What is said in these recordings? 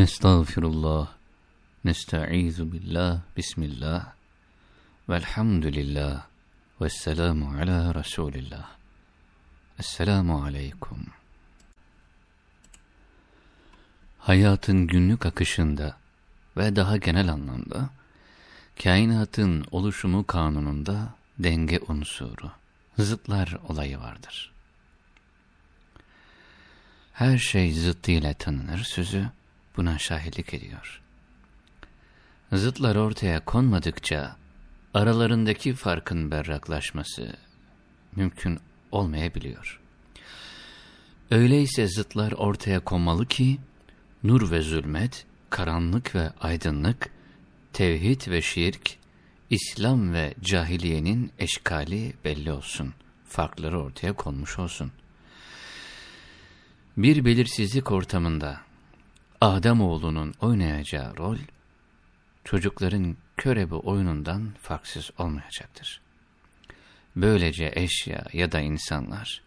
Nestağfirullah, nesta'izu billah, bismillah, velhamdülillah, vesselamu ala Resulillah. Esselamu aleyküm. Hayatın günlük akışında ve daha genel anlamda, kainatın oluşumu kanununda denge unsuru, zıtlar olayı vardır. Her şey zıttıyla tanınır sözü, buna şahitlik ediyor. Zıtlar ortaya konmadıkça aralarındaki farkın berraklaşması mümkün olmayabiliyor. Öyleyse zıtlar ortaya konmalı ki nur ve zulmet, karanlık ve aydınlık, tevhid ve şirk, İslam ve cahiliyenin eşkali belli olsun, farkları ortaya konmuş olsun. Bir belirsizlik ortamında Ademoğlunun oynayacağı rol, çocukların körebe oyunundan farksız olmayacaktır. Böylece eşya ya da insanlar,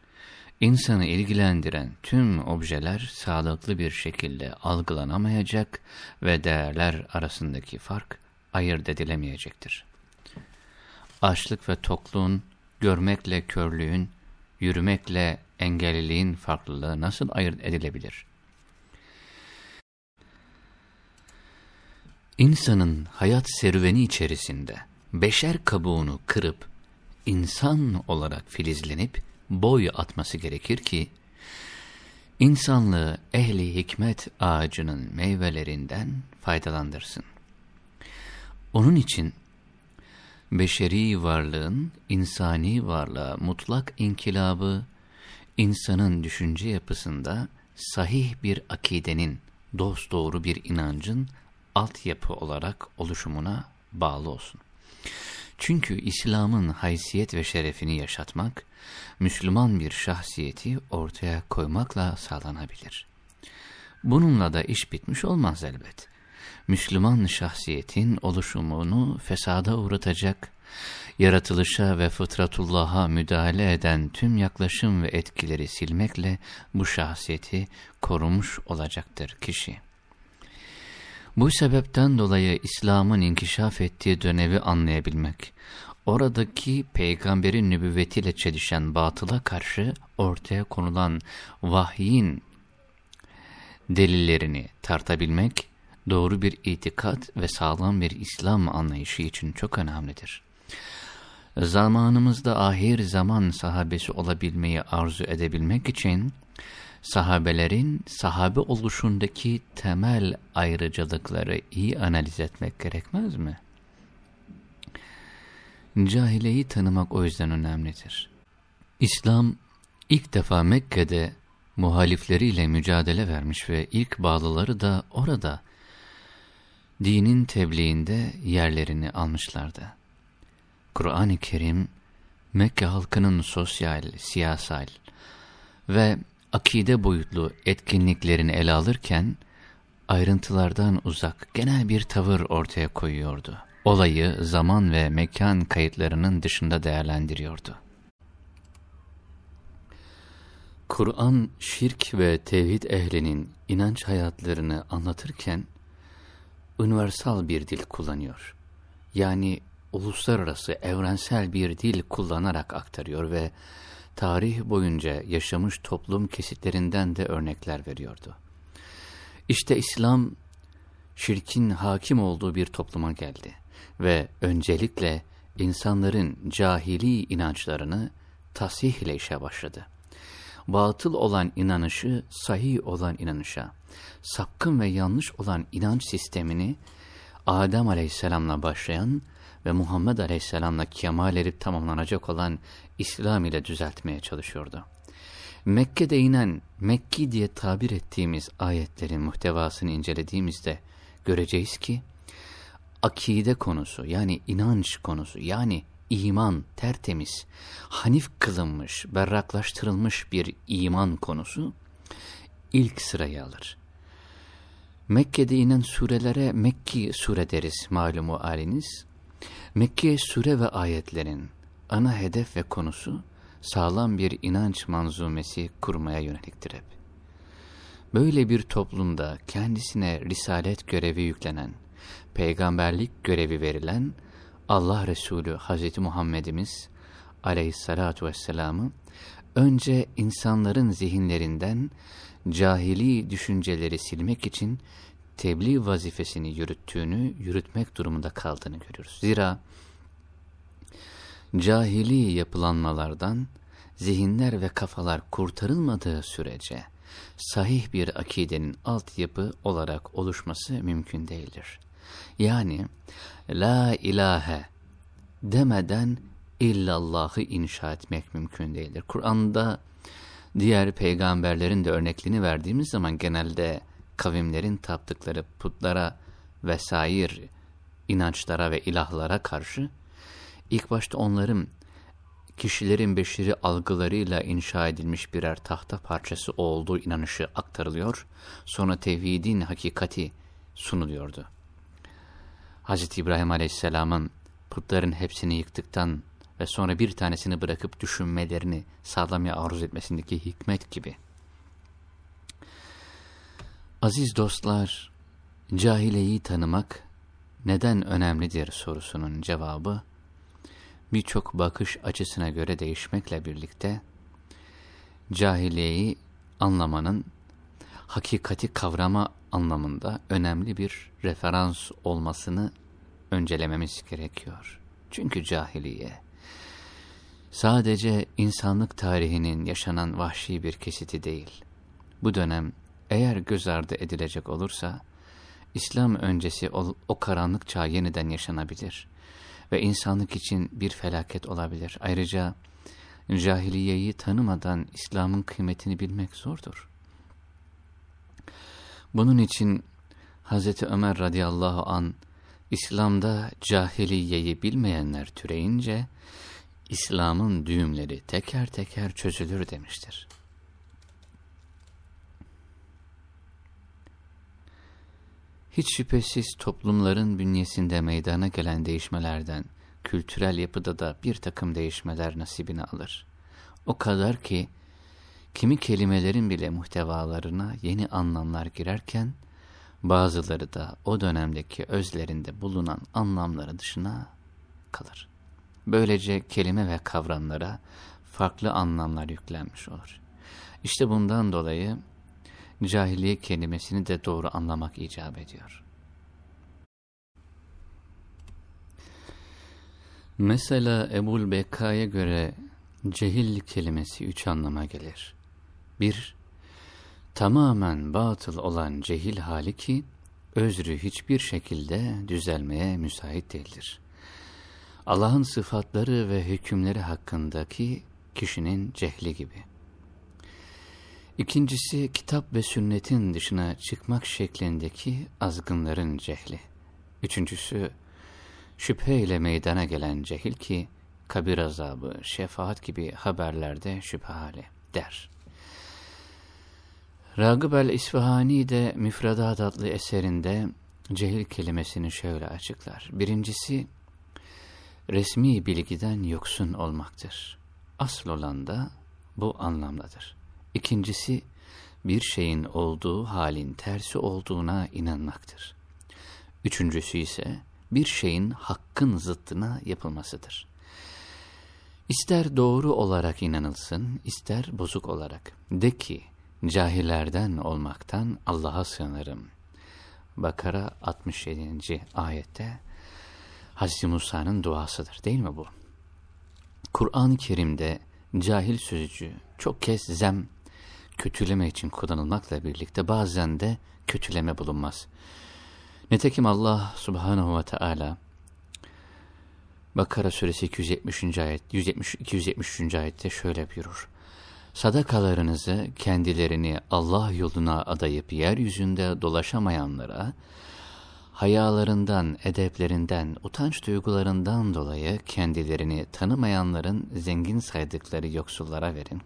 insanı ilgilendiren tüm objeler sağlıklı bir şekilde algılanamayacak ve değerler arasındaki fark ayırt edilemeyecektir. Açlık ve tokluğun, görmekle körlüğün, yürümekle engelliliğin farklılığı nasıl ayırt edilebilir? İnsanın hayat serüveni içerisinde beşer kabuğunu kırıp insan olarak filizlenip boy atması gerekir ki insanlığı ehli hikmet ağacının meyvelerinden faydalandırsın. Onun için beşeri varlığın insani varlığa mutlak inkilabı insanın düşünce yapısında sahih bir akidenin, dosdoğru bir inancın altyapı olarak oluşumuna bağlı olsun. Çünkü İslam'ın haysiyet ve şerefini yaşatmak, Müslüman bir şahsiyeti ortaya koymakla sağlanabilir. Bununla da iş bitmiş olmaz elbet. Müslüman şahsiyetin oluşumunu fesada uğratacak, yaratılışa ve fıtratullah'a müdahale eden tüm yaklaşım ve etkileri silmekle bu şahsiyeti korumuş olacaktır kişi. Bu sebepten dolayı İslam'ın inkişaf ettiği dönemi anlayabilmek, oradaki peygamberin nübüvvetiyle çelişen batıla karşı ortaya konulan vahyin delillerini tartabilmek, doğru bir itikat ve sağlam bir İslam anlayışı için çok önemlidir. Zamanımızda ahir zaman sahabesi olabilmeyi arzu edebilmek için, sahabelerin sahabe oluşundaki temel ayrıcalıkları iyi analiz etmek gerekmez mi? Cahileyi tanımak o yüzden önemlidir. İslam ilk defa Mekke'de muhalifleriyle mücadele vermiş ve ilk bağlıları da orada dinin tebliğinde yerlerini almışlardı. Kur'an-ı Kerim, Mekke halkının sosyal, siyasal ve akide boyutlu etkinliklerini ele alırken, ayrıntılardan uzak genel bir tavır ortaya koyuyordu. Olayı zaman ve mekan kayıtlarının dışında değerlendiriyordu. Kur'an, şirk ve tevhid ehlinin inanç hayatlarını anlatırken, universal bir dil kullanıyor. Yani uluslararası, evrensel bir dil kullanarak aktarıyor ve tarih boyunca yaşamış toplum kesitlerinden de örnekler veriyordu. İşte İslam, şirkin hakim olduğu bir topluma geldi ve öncelikle insanların cahili inançlarını tasihle işe başladı. Batıl olan inanışı sahih olan inanışa, sapkın ve yanlış olan inanç sistemini Adem aleyhisselamla başlayan ve Muhammed aleyhisselamla kemal erip tamamlanacak olan İslam ile düzeltmeye çalışıyordu. Mekke'de inen Mekki diye tabir ettiğimiz ayetlerin muhtevasını incelediğimizde göreceğiz ki akide konusu yani inanç konusu yani iman tertemiz, hanif kılınmış, berraklaştırılmış bir iman konusu ilk sırayı alır. Mekke'de inen surelere Mekki sure deriz malumu haliniz. Mekke sure ve ayetlerin ana hedef ve konusu sağlam bir inanç manzumesi kurmaya yöneliktir hep. Böyle bir toplumda kendisine risalet görevi yüklenen, peygamberlik görevi verilen Allah Resulü Hazreti Muhammedimiz aleyhissalatu vesselam'ı önce insanların zihinlerinden cahili düşünceleri silmek için tebliğ vazifesini yürüttüğünü, yürütmek durumunda kaldığını görüyoruz. Zira cahili yapılanmalardan zihinler ve kafalar kurtarılmadığı sürece sahih bir akidenin altyapı olarak oluşması mümkün değildir. Yani la ilahe demeden illallahı inşa etmek mümkün değildir. Kur'an'da diğer peygamberlerin de örnekliğini verdiğimiz zaman genelde kavimlerin taptıkları putlara vesair inançlara ve ilahlara karşı ilk başta onların kişilerin beşeri algılarıyla inşa edilmiş birer tahta parçası olduğu inanışı aktarılıyor. Sonra tevhidin hakikati sunuluyordu. Hz. İbrahim Aleyhisselam'ın putların hepsini yıktıktan ve sonra bir tanesini bırakıp düşünmelerini sağlamaya aruz etmesindeki hikmet gibi. Aziz dostlar, cahileyi tanımak neden önemlidir sorusunun cevabı, birçok bakış açısına göre değişmekle birlikte, cahiliyeyi anlamanın hakikati kavrama anlamında önemli bir referans olmasını öncelememiz gerekiyor. Çünkü cahiliye, sadece insanlık tarihinin yaşanan vahşi bir kesiti değil. Bu dönem eğer göz ardı edilecek olursa, İslam öncesi o, o karanlık çağ yeniden yaşanabilir ve insanlık için bir felaket olabilir. Ayrıca cahiliyeyi tanımadan İslam'ın kıymetini bilmek zordur. Bunun için Hz. Ömer radıyallahu an İslam'da cahiliyeyi bilmeyenler türeyince İslam'ın düğümleri teker teker çözülür demiştir. Hiç şüphesiz toplumların bünyesinde meydana gelen değişmelerden, kültürel yapıda da bir takım değişmeler nasibini alır. O kadar ki, kimi kelimelerin bile muhtevalarına yeni anlamlar girerken, bazıları da o dönemdeki özlerinde bulunan anlamları dışına kalır. Böylece kelime ve kavramlara farklı anlamlar yüklenmiş olur. İşte bundan dolayı cahiliye kelimesini de doğru anlamak icap ediyor. Mesela Ebul Bekka'ya göre cehil kelimesi üç anlama gelir. Bir, tamamen batıl olan cehil hali ki, özrü hiçbir şekilde düzelmeye müsait değildir. Allah'ın sıfatları ve hükümleri hakkındaki kişinin cehli gibi. İkincisi kitap ve sünnetin dışına çıkmak şeklindeki azgınların cehli. Üçüncüsü şüpheyle meydana gelen cehil ki kabir azabı, şefaat gibi haberlerde şüphehale der. Ragıp el-İsfahani de Müfredat adlı eserinde cehil kelimesini şöyle açıklar. Birincisi, resmi bilgiden yoksun olmaktır. Asıl olan da bu anlamdadır. İkincisi, bir şeyin olduğu halin tersi olduğuna inanmaktır. Üçüncüsü ise bir şeyin hakkın zıttına yapılmasıdır. İster doğru olarak inanılsın, ister bozuk olarak. De ki, cahillerden olmaktan Allah'a sığınırım. Bakara 67. ayette Hazreti Musa'nın duasıdır değil mi bu? Kur'an-ı Kerim'de cahil sözcüğü çok kez zem kötüleme için kullanılmakla birlikte bazen de kötüleme bulunmaz. Nitekim Allah subhanahu ve teala Bakara suresi 270. ayet 170 273. ayette şöyle buyurur. Sadakalarınızı kendilerini Allah yoluna adayıp yeryüzünde dolaşamayanlara hayalarından, edeplerinden, utanç duygularından dolayı kendilerini tanımayanların zengin saydıkları yoksullara verin.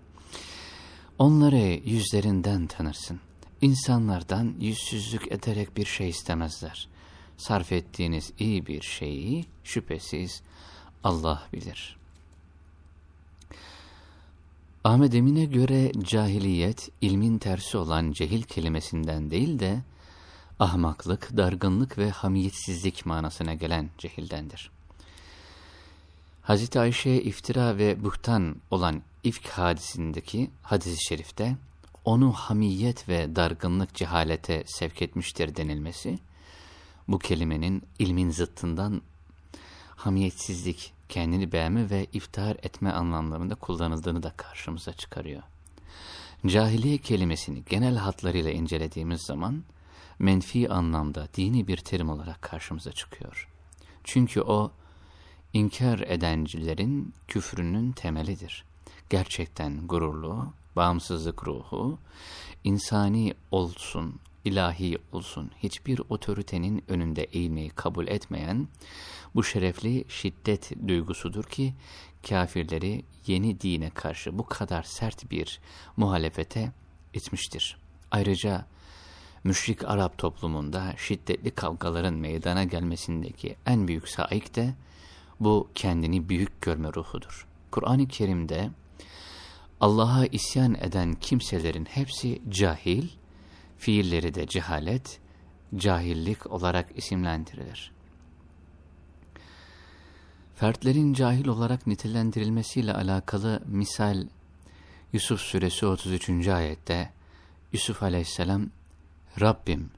Onları yüzlerinden tanırsın. İnsanlardan yüzsüzlük ederek bir şey istemezler. Sarf ettiğiniz iyi bir şeyi şüphesiz Allah bilir. Ahmet Emin'e göre cahiliyet, ilmin tersi olan cehil kelimesinden değil de, ahmaklık, dargınlık ve hamiyetsizlik manasına gelen cehildendir. Hazreti Ayşe iftira ve buhtan olan ifk hadisindeki hadis-i şerifte onu hamiyet ve dargınlık cehalete sevk etmiştir denilmesi, bu kelimenin ilmin zıttından hamiyetsizlik, kendini beğenme ve iftihar etme anlamlarında kullanıldığını da karşımıza çıkarıyor. Cahiliye kelimesini genel hatlarıyla incelediğimiz zaman, menfi anlamda dini bir terim olarak karşımıza çıkıyor. Çünkü o, inkar edencilerin küfrünün temelidir. Gerçekten gururlu, bağımsızlık ruhu, insani olsun, ilahi olsun hiçbir otoritenin önünde eğilmeyi kabul etmeyen bu şerefli şiddet duygusudur ki kafirleri yeni dine karşı bu kadar sert bir muhalefete itmiştir. Ayrıca müşrik Arap toplumunda şiddetli kavgaların meydana gelmesindeki en büyük saik de bu kendini büyük görme ruhudur. Kur'an-ı Kerim'de Allah'a isyan eden kimselerin hepsi cahil, fiilleri de cehalet, cahillik olarak isimlendirilir. Fertlerin cahil olarak nitelendirilmesiyle alakalı misal Yusuf suresi 33. ayette Yusuf aleyhisselam Rabbim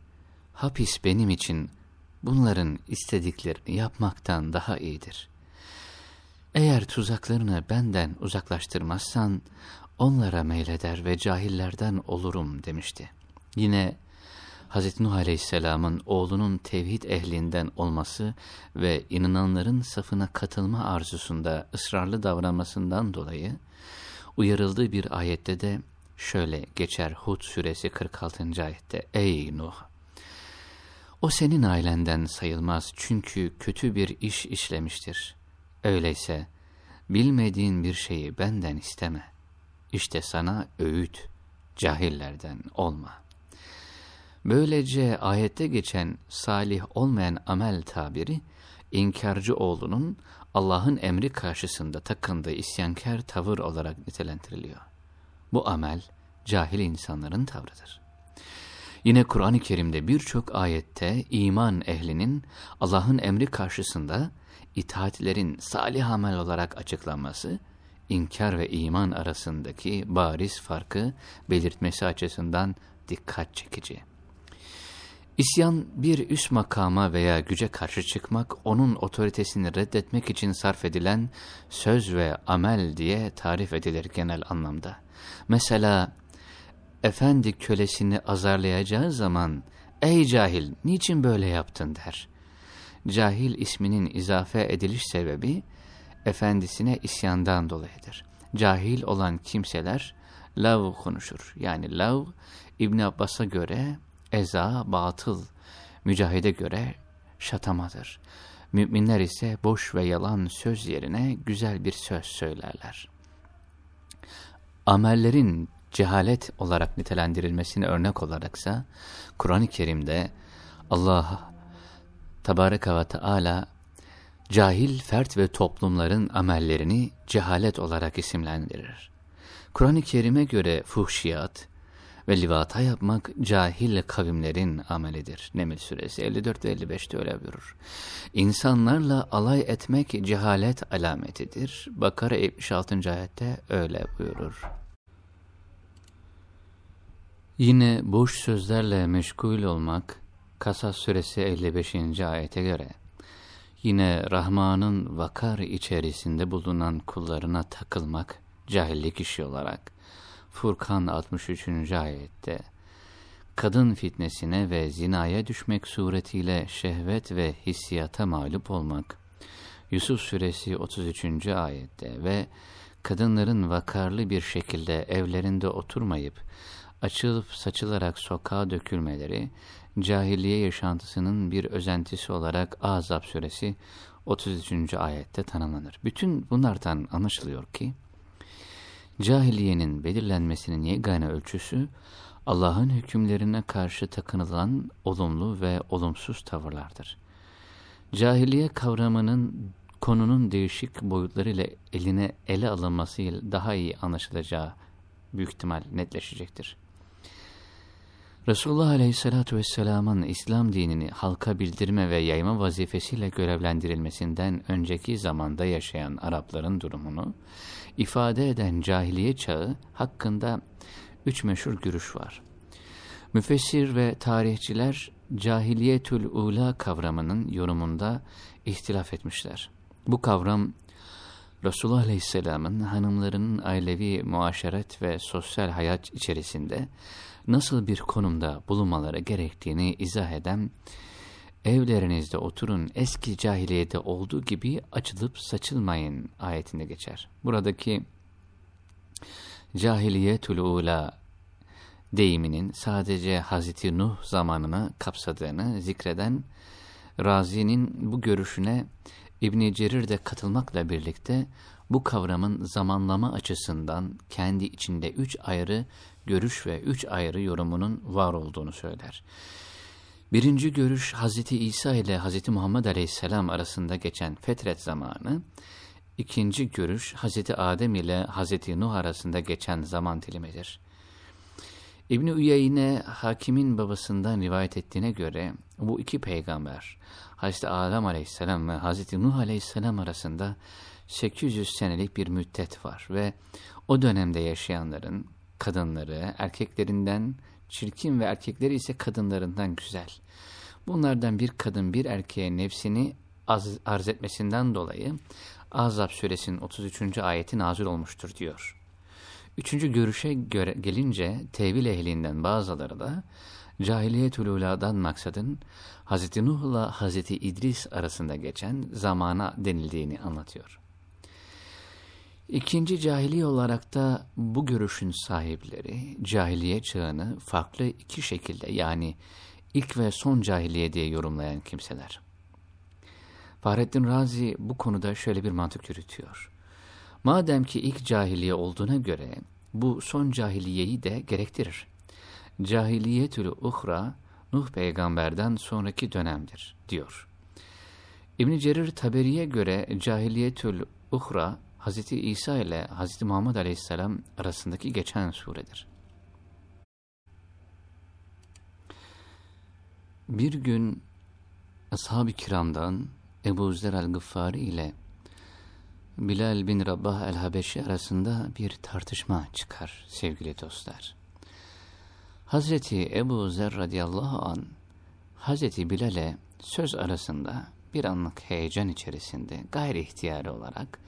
hapis benim için bunların istediklerini yapmaktan daha iyidir. Eğer tuzaklarını benden uzaklaştırmazsan onlara meyleder ve cahillerden olurum demişti. Yine Hz. Nuh Aleyhisselam'ın oğlunun tevhid ehlinden olması ve inananların safına katılma arzusunda ısrarlı davranmasından dolayı uyarıldığı bir ayette de şöyle geçer Hud suresi 46. ayette Ey Nuh! O senin ailenden sayılmaz çünkü kötü bir iş işlemiştir. Öyleyse bilmediğin bir şeyi benden isteme. İşte sana öğüt, cahillerden olma.'' Böylece ayette geçen salih olmayan amel tabiri, inkarcı oğlunun Allah'ın emri karşısında takındığı isyankar tavır olarak nitelendiriliyor. Bu amel, cahil insanların tavrıdır. Yine Kur'an-ı Kerim'de birçok ayette iman ehlinin Allah'ın emri karşısında itaatlerin salih amel olarak açıklanması, inkar ve iman arasındaki bariz farkı belirtmesi açısından dikkat çekici. İsyan bir üst makama veya güce karşı çıkmak, onun otoritesini reddetmek için sarf edilen söz ve amel diye tarif edilir genel anlamda. Mesela, efendi kölesini azarlayacağı zaman, ''Ey cahil, niçin böyle yaptın?'' der. Cahil isminin izafe ediliş sebebi, efendisine isyandan dolayıdır. Cahil olan kimseler, lav konuşur. Yani lav, İbn Abbas'a göre, eza, batıl, mücahide göre şatamadır. Müminler ise boş ve yalan söz yerine güzel bir söz söylerler. Amellerin cehalet olarak nitelendirilmesine örnek olaraksa, Kur'an-ı Kerim'de Allah Tabaraka ve Teala cahil fert ve toplumların amellerini cehalet olarak isimlendirir. Kur'an-ı Kerim'e göre fuhşiyat, ve livata yapmak cahil kavimlerin amelidir. Neml suresi 54 ve 55'te öyle buyurur. İnsanlarla alay etmek cehalet alametidir. Bakara 76. ayette öyle buyurur. Yine boş sözlerle meşgul olmak, Kasas suresi 55. ayete göre, yine Rahman'ın vakar içerisinde bulunan kullarına takılmak, cahillik işi olarak, Furkan 63. ayette kadın fitnesine ve zinaya düşmek suretiyle şehvet ve hissiyata mağlup olmak, Yusuf suresi 33. ayette ve kadınların vakarlı bir şekilde evlerinde oturmayıp, açılıp saçılarak sokağa dökülmeleri, cahiliye yaşantısının bir özentisi olarak Azap suresi 33. ayette tanımlanır. Bütün bunlardan anlaşılıyor ki, Cahiliyenin belirlenmesinin yegane ölçüsü, Allah'ın hükümlerine karşı takınılan olumlu ve olumsuz tavırlardır. Cahiliye kavramının konunun değişik boyutlarıyla eline ele alınmasıyla daha iyi anlaşılacağı büyük ihtimal netleşecektir. Resulullah Aleyhisselatü Vesselam'ın İslam dinini halka bildirme ve yayma vazifesiyle görevlendirilmesinden önceki zamanda yaşayan Arapların durumunu ifade eden cahiliye çağı hakkında üç meşhur görüş var. Müfessir ve tarihçiler cahiliyetül ula kavramının yorumunda ihtilaf etmişler. Bu kavram Resulullah Aleyhisselam'ın hanımlarının ailevi muaşeret ve sosyal hayat içerisinde nasıl bir konumda bulunmaları gerektiğini izah eden evlerinizde oturun eski cahiliyede olduğu gibi açılıp saçılmayın ayetinde geçer. Buradaki cahiliyetül ula deyiminin sadece Hazreti Nuh zamanını kapsadığını zikreden Razi'nin bu görüşüne İbn Cerir de katılmakla birlikte bu kavramın zamanlama açısından kendi içinde üç ayrı görüş ve üç ayrı yorumunun var olduğunu söyler. Birinci görüş Hz. İsa ile Hz. Muhammed Aleyhisselam arasında geçen fetret zamanı, ikinci görüş Hz. Adem ile Hz. Nuh arasında geçen zaman dilimidir. İbni Üyeyne hakimin babasından rivayet ettiğine göre bu iki peygamber Hz. Adem aleyhisselam ve Hz. Nuh aleyhisselam arasında 800 senelik bir müddet var ve o dönemde yaşayanların kadınları erkeklerinden çirkin ve erkekleri ise kadınlarından güzel. Bunlardan bir kadın bir erkeğe nefsini az, arz etmesinden dolayı Azap suresinin 33. ayeti nazil olmuştur diyor. Üçüncü görüşe göre gelince tevil ehlinden bazıları da cahiliyet ululadan maksadın Hz. Nuh ile Hz. İdris arasında geçen zamana denildiğini anlatıyor. İkinci cahiliye olarak da bu görüşün sahipleri cahiliye çağını farklı iki şekilde yani ilk ve son cahiliye diye yorumlayan kimseler. Fahrettin Razi bu konuda şöyle bir mantık yürütüyor. Madem ki ilk cahiliye olduğuna göre bu son cahiliyeyi de gerektirir. Cahiliyetül uhra Nuh peygamberden sonraki dönemdir diyor. İbn Cerir Taberi'ye göre cahiliyetül uhra Hz. İsa ile Hz. Muhammed Aleyhisselam arasındaki geçen suredir. Bir gün ashab-ı kiramdan Ebu Zer el-Gıffari ile Bilal bin Rabbah el-Habeşi arasında bir tartışma çıkar sevgili dostlar. Hazreti Ebu Zer radıyallahu an Hazreti Bilal'e söz arasında bir anlık heyecan içerisinde gayri ihtiyari olarak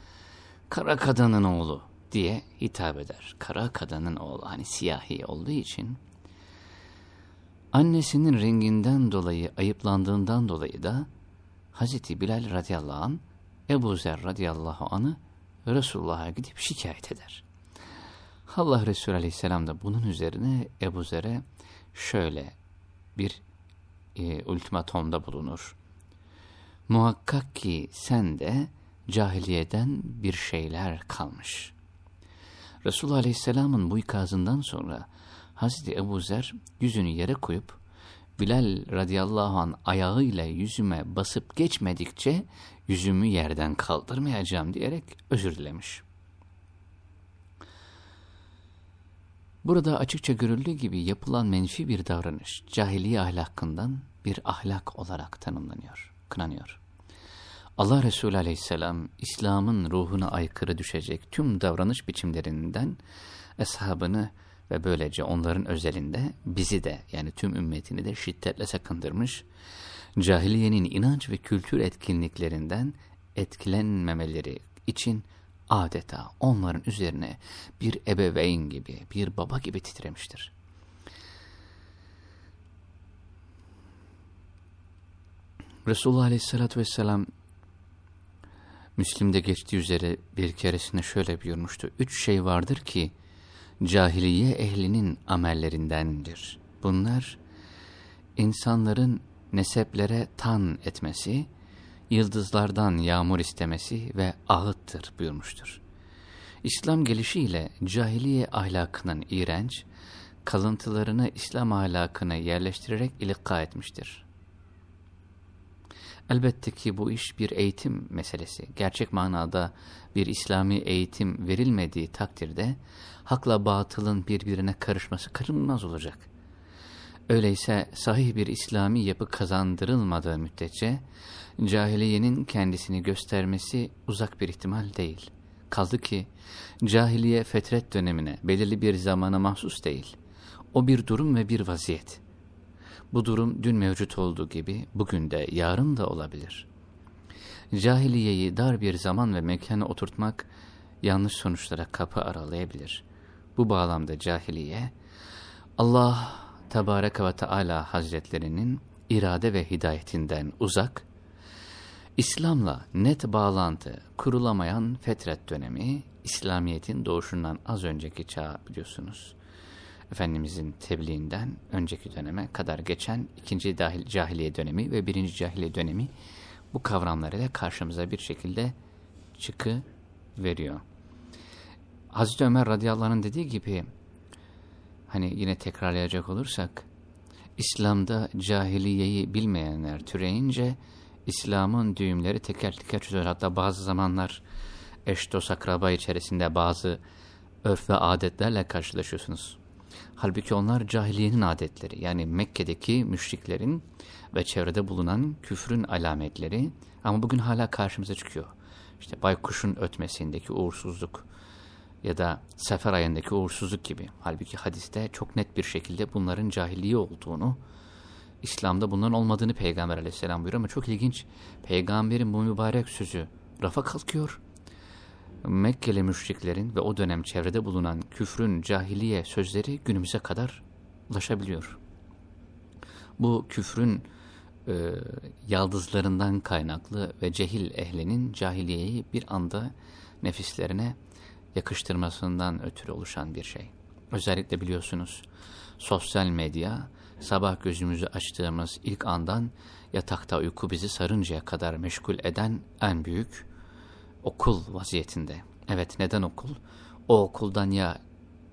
kara kadının oğlu diye hitap eder. Kara kadının oğlu hani siyahi olduğu için annesinin renginden dolayı ayıplandığından dolayı da Hazreti Bilal radıyallahu an Ebu Zer radıyallahu anı Resulullah'a gidip şikayet eder. Allah Resulü aleyhisselam da bunun üzerine Ebu Zer'e şöyle bir e, ultimatomda bulunur. Muhakkak ki sen de cahiliyeden bir şeyler kalmış. Resulullah Aleyhisselam'ın bu ikazından sonra Hazreti Ebu Zer yüzünü yere koyup Bilal radıyallahu an ayağıyla yüzüme basıp geçmedikçe yüzümü yerden kaldırmayacağım diyerek özür dilemiş. Burada açıkça görüldüğü gibi yapılan menfi bir davranış cahiliye ahlakından bir ahlak olarak tanımlanıyor, kınanıyor. Allah Resulü aleyhisselam İslam'ın ruhuna aykırı düşecek tüm davranış biçimlerinden eshabını ve böylece onların özelinde bizi de yani tüm ümmetini de şiddetle sakındırmış, cahiliyenin inanç ve kültür etkinliklerinden etkilenmemeleri için adeta onların üzerine bir ebeveyn gibi, bir baba gibi titremiştir. Resulullah Aleyhisselatü Vesselam Müslim'de geçtiği üzere bir keresinde şöyle buyurmuştu. Üç şey vardır ki cahiliye ehlinin amellerindendir. Bunlar insanların neseplere tan etmesi, yıldızlardan yağmur istemesi ve ağıttır buyurmuştur. İslam gelişiyle cahiliye ahlakının iğrenç, kalıntılarını İslam ahlakına yerleştirerek ilika etmiştir. Elbette ki bu iş bir eğitim meselesi. Gerçek manada bir İslami eğitim verilmediği takdirde hakla batılın birbirine karışması kaçınılmaz olacak. Öyleyse sahih bir İslami yapı kazandırılmadığı müddetçe cahiliyenin kendisini göstermesi uzak bir ihtimal değil. Kaldı ki cahiliye fetret dönemine belirli bir zamana mahsus değil. O bir durum ve bir vaziyet. Bu durum dün mevcut olduğu gibi bugün de yarın da olabilir. Cahiliyeyi dar bir zaman ve mekana oturtmak yanlış sonuçlara kapı aralayabilir. Bu bağlamda cahiliye Allah Tebareke ve Teala Hazretlerinin irade ve hidayetinden uzak, İslam'la net bağlantı kurulamayan fetret dönemi, İslamiyet'in doğuşundan az önceki çağ biliyorsunuz. Efendimizin tebliğinden önceki döneme kadar geçen ikinci dahil cahiliye dönemi ve birinci cahiliye dönemi bu kavramları da karşımıza bir şekilde çıkı veriyor. Hazreti Ömer radıyallahu anh'ın dediği gibi hani yine tekrarlayacak olursak İslam'da cahiliyeyi bilmeyenler türeyince İslam'ın düğümleri teker teker çözülür. Hatta bazı zamanlar eş dost akraba içerisinde bazı örf ve adetlerle karşılaşıyorsunuz. Halbuki onlar cahiliyenin adetleri yani Mekke'deki müşriklerin ve çevrede bulunan küfrün alametleri ama bugün hala karşımıza çıkıyor. İşte baykuşun ötmesindeki uğursuzluk ya da sefer ayındaki uğursuzluk gibi. Halbuki hadiste çok net bir şekilde bunların cahiliye olduğunu, İslam'da bunların olmadığını Peygamber aleyhisselam buyuruyor ama çok ilginç. Peygamberin bu mübarek sözü rafa kalkıyor Mekkeli müşriklerin ve o dönem çevrede bulunan küfrün cahiliye sözleri günümüze kadar ulaşabiliyor. Bu küfrün e, yaldızlarından kaynaklı ve cehil ehlinin cahiliyeyi bir anda nefislerine yakıştırmasından ötürü oluşan bir şey. Özellikle biliyorsunuz sosyal medya sabah gözümüzü açtığımız ilk andan yatakta uyku bizi sarıncaya kadar meşgul eden en büyük okul vaziyetinde. Evet neden okul? O okuldan ya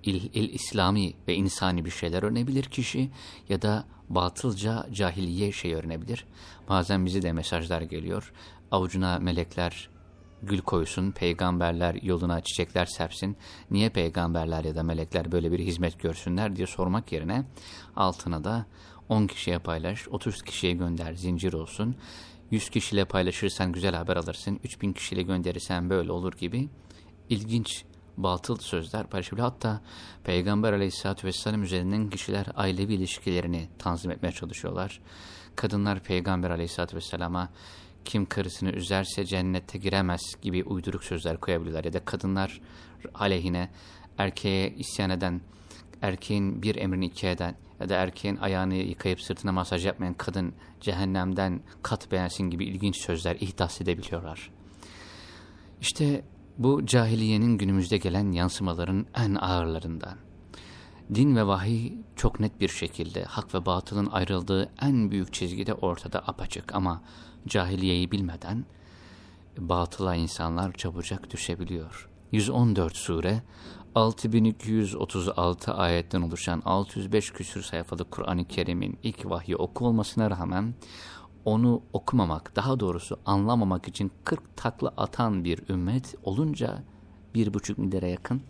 il, il İslami ve insani bir şeyler öğrenebilir kişi ya da batılca cahiliye şey öğrenebilir. Bazen bize de mesajlar geliyor. Avucuna melekler gül koysun, peygamberler yoluna çiçekler serpsin. Niye peygamberler ya da melekler böyle bir hizmet görsünler diye sormak yerine altına da 10 kişiye paylaş, 30 kişiye gönder, zincir olsun. 100 kişiyle paylaşırsan güzel haber alırsın, 3000 kişiyle gönderirsen böyle olur gibi ilginç batıl sözler paylaşabiliyor. Hatta Peygamber aleyhissalatü vesselam üzerinden kişiler ailevi ilişkilerini tanzim etmeye çalışıyorlar. Kadınlar Peygamber aleyhissalatü vesselama kim karısını üzerse cennette giremez gibi uyduruk sözler koyabiliyorlar. Ya da kadınlar aleyhine erkeğe isyan eden, erkeğin bir emrini iki eden ya da erkeğin ayağını yıkayıp sırtına masaj yapmayan kadın cehennemden kat beğensin gibi ilginç sözler ihdas edebiliyorlar. İşte bu cahiliyenin günümüzde gelen yansımaların en ağırlarından. Din ve vahiy çok net bir şekilde hak ve batılın ayrıldığı en büyük çizgide ortada apaçık ama cahiliyeyi bilmeden batıla insanlar çabucak düşebiliyor. 114 sure 6236 ayetten oluşan 605 küsür sayfalık Kur'an-ı Kerim'in ilk vahyi oku olmasına rağmen onu okumamak, daha doğrusu anlamamak için 40 takla atan bir ümmet olunca bir buçuk milyara yakın,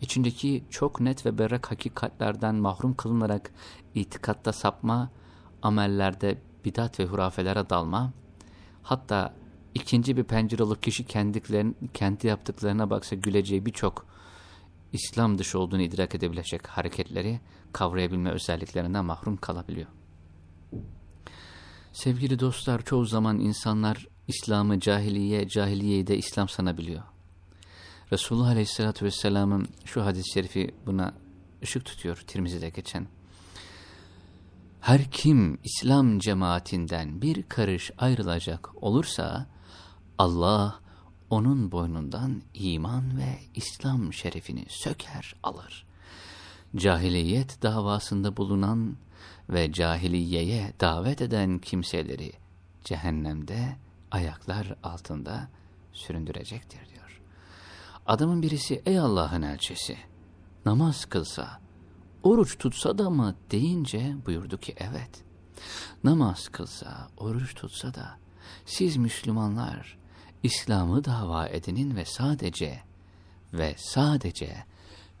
içindeki çok net ve berrak hakikatlerden mahrum kılınarak itikatta sapma, amellerde bidat ve hurafelere dalma, hatta ikinci bir pencere kişi kendilerin, kendi yaptıklarına baksa güleceği birçok İslam dışı olduğunu idrak edebilecek hareketleri kavrayabilme özelliklerinden mahrum kalabiliyor. Sevgili dostlar çoğu zaman insanlar İslam'ı cahiliye, cahiliyeyi de İslam sanabiliyor. Resulullah Aleyhisselatü Vesselam'ın şu hadis-i şerifi buna ışık tutuyor Tirmizi'de geçen. Her kim İslam cemaatinden bir karış ayrılacak olursa Allah onun boynundan iman ve İslam şerefini söker alır. Cahiliyet davasında bulunan ve cahiliyeye davet eden kimseleri cehennemde ayaklar altında süründürecektir diyor. Adamın birisi ey Allah'ın elçisi namaz kılsa, oruç tutsa da mı deyince buyurdu ki evet. Namaz kılsa, oruç tutsa da siz Müslümanlar İslam'ı dava edinin ve sadece ve sadece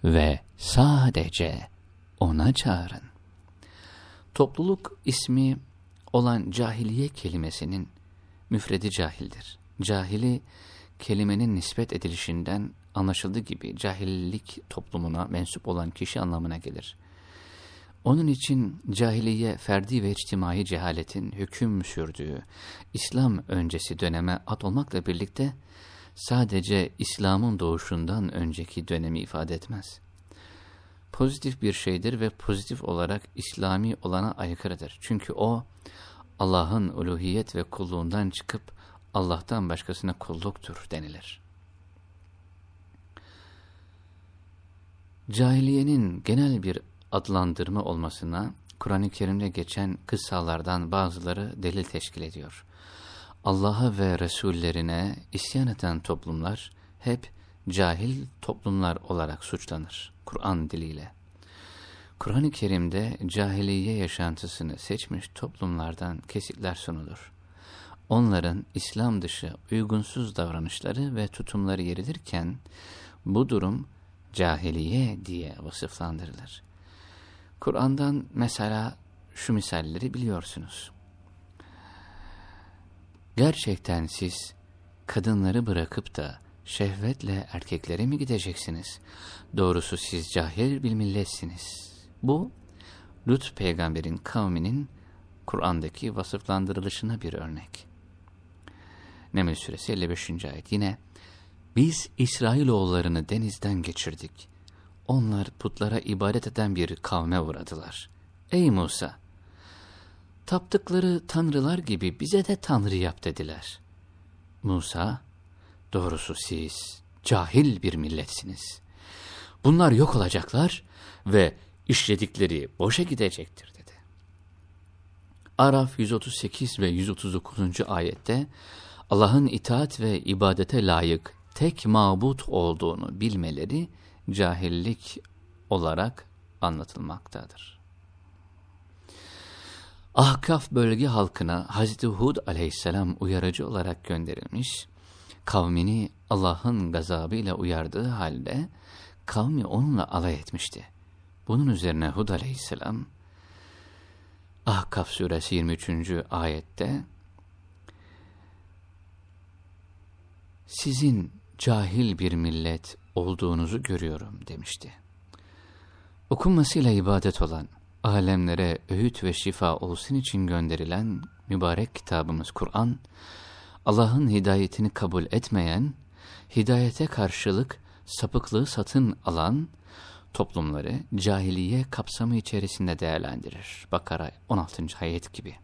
ve sadece ona çağırın. Topluluk ismi olan cahiliye kelimesinin müfredi cahildir. Cahili kelimenin nispet edilişinden anlaşıldığı gibi cahillik toplumuna mensup olan kişi anlamına gelir. Onun için cahiliye ferdi ve içtimai cehaletin hüküm sürdüğü İslam öncesi döneme ad olmakla birlikte sadece İslam'ın doğuşundan önceki dönemi ifade etmez. Pozitif bir şeydir ve pozitif olarak İslami olana aykırıdır. Çünkü o Allah'ın uluhiyet ve kulluğundan çıkıp Allah'tan başkasına kulluktur denilir. Cahiliyenin genel bir adlandırma olmasına Kur'an-ı Kerim'de geçen kıssalardan bazıları delil teşkil ediyor. Allah'a ve Resullerine isyan eden toplumlar hep cahil toplumlar olarak suçlanır Kur'an diliyle. Kur'an-ı Kerim'de cahiliye yaşantısını seçmiş toplumlardan kesitler sunulur. Onların İslam dışı uygunsuz davranışları ve tutumları yerilirken bu durum cahiliye diye vasıflandırılır. Kur'an'dan mesela şu misalleri biliyorsunuz. Gerçekten siz kadınları bırakıp da şehvetle erkeklere mi gideceksiniz? Doğrusu siz cahil bir milletsiniz. Bu, Lut peygamberin kavminin Kur'an'daki vasıflandırılışına bir örnek. Neml suresi 55. ayet yine, Biz İsrailoğullarını denizden geçirdik. Onlar putlara ibadet eden bir kavme uğradılar. Ey Musa! Taptıkları tanrılar gibi bize de tanrı yap dediler. Musa, doğrusu siz cahil bir milletsiniz. Bunlar yok olacaklar ve işledikleri boşa gidecektir dedi. Araf 138 ve 139. ayette Allah'ın itaat ve ibadete layık tek mabut olduğunu bilmeleri cahillik olarak anlatılmaktadır. Ahkaf bölge halkına Hazreti Hud aleyhisselam uyarıcı olarak gönderilmiş, kavmini Allah'ın gazabıyla uyardığı halde kavmi onunla alay etmişti. Bunun üzerine Hud aleyhisselam Ahkaf suresi 23. ayette sizin cahil bir millet olduğunuzu görüyorum demişti. Okunmasıyla ibadet olan, alemlere öğüt ve şifa olsun için gönderilen mübarek kitabımız Kur'an, Allah'ın hidayetini kabul etmeyen, hidayete karşılık sapıklığı satın alan toplumları cahiliye kapsamı içerisinde değerlendirir. Bakara 16. ayet gibi.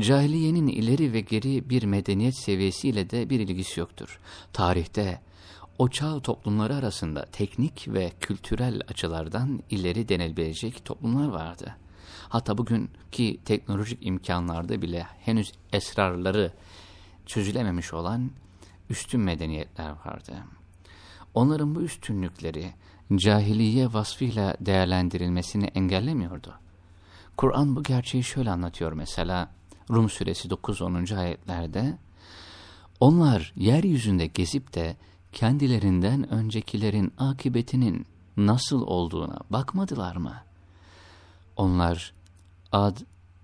Cahiliyenin ileri ve geri bir medeniyet seviyesiyle de bir ilgisi yoktur. Tarihte o çağ toplumları arasında teknik ve kültürel açılardan ileri denilebilecek toplumlar vardı. Hatta bugünkü teknolojik imkanlarda bile henüz esrarları çözülememiş olan üstün medeniyetler vardı. Onların bu üstünlükleri cahiliye vasfıyla değerlendirilmesini engellemiyordu. Kur'an bu gerçeği şöyle anlatıyor mesela Rum suresi 9-10. ayetlerde Onlar yeryüzünde gezip de kendilerinden öncekilerin akıbetinin nasıl olduğuna bakmadılar mı? Onlar Ad,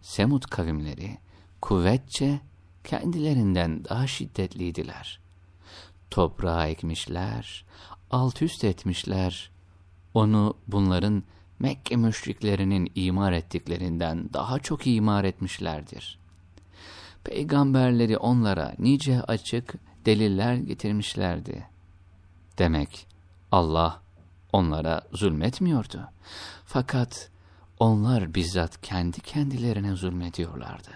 Semud kavimleri kuvvetçe kendilerinden daha şiddetliydiler. Toprağa ekmişler, alt üst etmişler. Onu bunların Mekke müşriklerinin imar ettiklerinden daha çok imar etmişlerdir. Peygamberleri onlara nice açık deliller getirmişlerdi. Demek Allah onlara zulmetmiyordu. Fakat onlar bizzat kendi kendilerine zulmediyorlardı.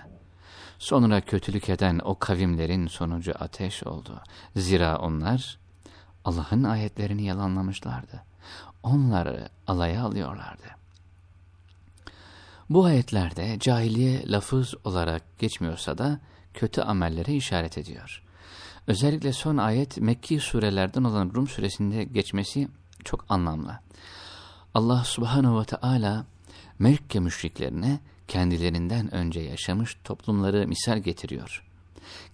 Sonra kötülük eden o kavimlerin sonucu ateş oldu. Zira onlar Allah'ın ayetlerini yalanlamışlardı. Onları alaya alıyorlardı. Bu ayetlerde cahiliye lafız olarak geçmiyorsa da kötü amellere işaret ediyor. Özellikle son ayet Mekki surelerden olan Rum suresinde geçmesi çok anlamlı. Allah subhanahu ve teala Mekke müşriklerine kendilerinden önce yaşamış toplumları misal getiriyor.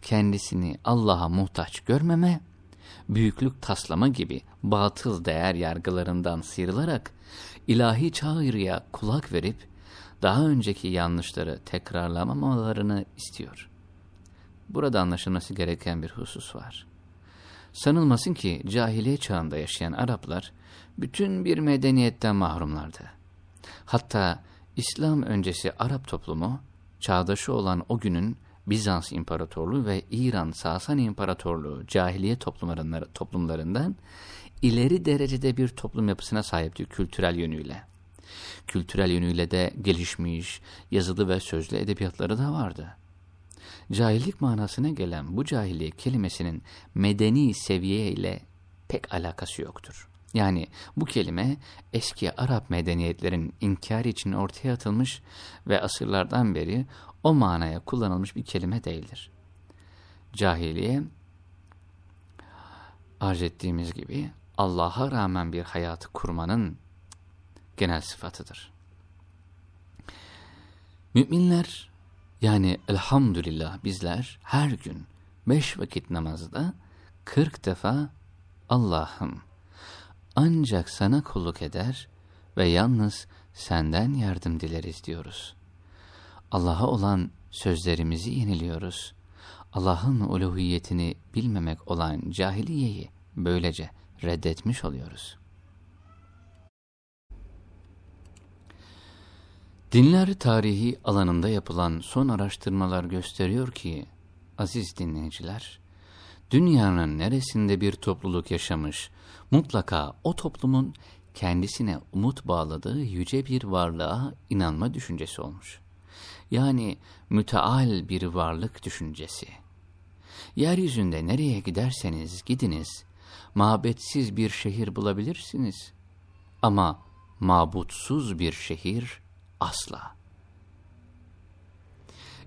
kendisini Allah'a muhtaç görmeme, büyüklük taslama gibi batıl değer yargılarından sıyrılarak ilahi çağrıya kulak verip daha önceki yanlışları tekrarlamamalarını istiyor. Burada anlaşılması gereken bir husus var. Sanılmasın ki cahiliye çağında yaşayan Araplar bütün bir medeniyetten mahrumlardı. Hatta İslam öncesi Arap toplumu çağdaşı olan o günün Bizans İmparatorluğu ve İran Sasani İmparatorluğu cahiliye toplumlarından ileri derecede bir toplum yapısına sahipti kültürel yönüyle. Kültürel yönüyle de gelişmiş, yazılı ve sözlü edebiyatları da vardı. Cahillik manasına gelen bu cahiliye kelimesinin medeni seviye ile pek alakası yoktur. Yani bu kelime eski Arap medeniyetlerin inkar için ortaya atılmış ve asırlardan beri o manaya kullanılmış bir kelime değildir. Cahiliye, arz ettiğimiz gibi Allah'a rağmen bir hayatı kurmanın genel sıfatıdır. Müminler, yani elhamdülillah bizler her gün beş vakit namazda kırk defa Allah'ım ancak sana kulluk eder ve yalnız senden yardım dileriz diyoruz. Allah'a olan sözlerimizi yeniliyoruz. Allah'ın uluhiyetini bilmemek olan cahiliyeyi böylece reddetmiş oluyoruz. Dinler tarihi alanında yapılan son araştırmalar gösteriyor ki, aziz dinleyiciler, dünyanın neresinde bir topluluk yaşamış, mutlaka o toplumun kendisine umut bağladığı yüce bir varlığa inanma düşüncesi olmuş. Yani müteal bir varlık düşüncesi. Yeryüzünde nereye giderseniz gidiniz, mabetsiz bir şehir bulabilirsiniz. Ama mabutsuz bir şehir asla.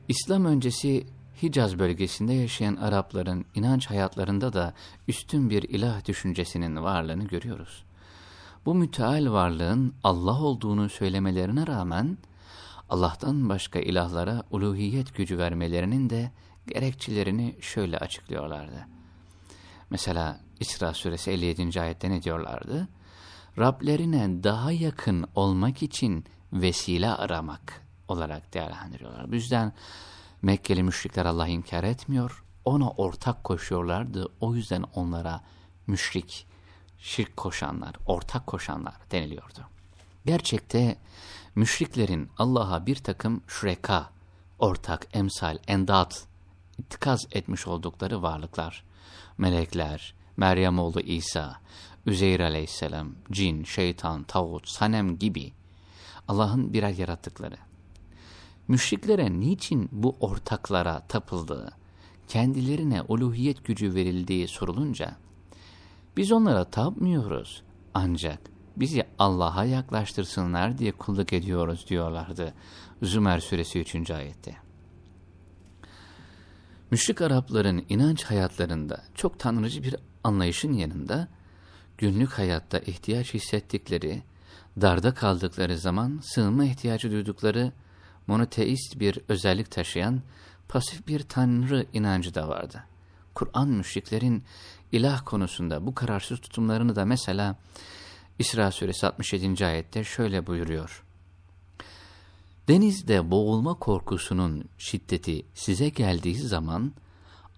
İslam öncesi Hicaz bölgesinde yaşayan Arapların inanç hayatlarında da üstün bir ilah düşüncesinin varlığını görüyoruz. Bu müteal varlığın Allah olduğunu söylemelerine rağmen Allah'tan başka ilahlara uluhiyet gücü vermelerinin de gerekçelerini şöyle açıklıyorlardı. Mesela İsra suresi 57. ayette ne diyorlardı? Rablerine daha yakın olmak için vesile aramak olarak değerlendiriyorlar. Bu yüzden Mekkeli müşrikler Allah'ı inkar etmiyor, ona ortak koşuyorlardı. O yüzden onlara müşrik, şirk koşanlar, ortak koşanlar deniliyordu. Gerçekte müşriklerin Allah'a bir takım şureka, ortak, emsal, endat, ittikaz etmiş oldukları varlıklar, melekler, Meryem oğlu İsa, Üzeyr aleyhisselam, cin, şeytan, tağut, sanem gibi Allah'ın birer yarattıkları. Müşriklere niçin bu ortaklara tapıldığı, kendilerine uluhiyet gücü verildiği sorulunca, biz onlara tapmıyoruz ancak bizi Allah'a yaklaştırsınlar diye kulluk ediyoruz diyorlardı Zümer suresi 3. ayette. Müşrik Arapların inanç hayatlarında çok tanrıcı bir anlayışın yanında günlük hayatta ihtiyaç hissettikleri, darda kaldıkları zaman sığınma ihtiyacı duydukları monoteist bir özellik taşıyan pasif bir tanrı inancı da vardı. Kur'an müşriklerin ilah konusunda bu kararsız tutumlarını da mesela İsra suresi 67. ayette şöyle buyuruyor. Denizde boğulma korkusunun şiddeti size geldiği zaman